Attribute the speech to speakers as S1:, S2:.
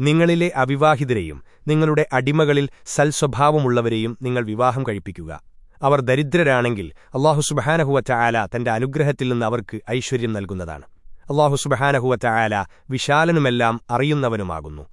S1: നിങ്ങളിലെ അവിവാഹിതരെയും നിങ്ങളുടെ അടിമകളിൽ സൽസ്വഭാവമുള്ളവരെയും നിങ്ങൾ വിവാഹം കഴിപ്പിക്കുക. അവർ ദരിദ്രരാണെങ്കിൽ അള്ളാഹുസുബഹാനഹുവറ്റ ആല തന്റെ അനുഗ്രഹത്തിൽ നിന്ന് അവർക്ക് ഐശ്വര്യം നൽകുന്നതാണ്. അള്ളാഹുസുബഹാനഹുവറ്റ ആല വിശാലനുമെല്ലാം അറിയുന്നവനുമാകുന്നു.